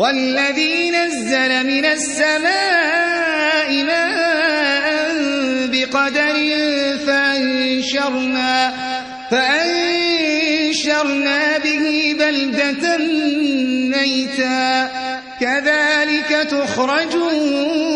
والذي نزل من السماء ماء بقدر فأنشرنا, فأنشرنا به بلدة ميتا. كذلك تخرجون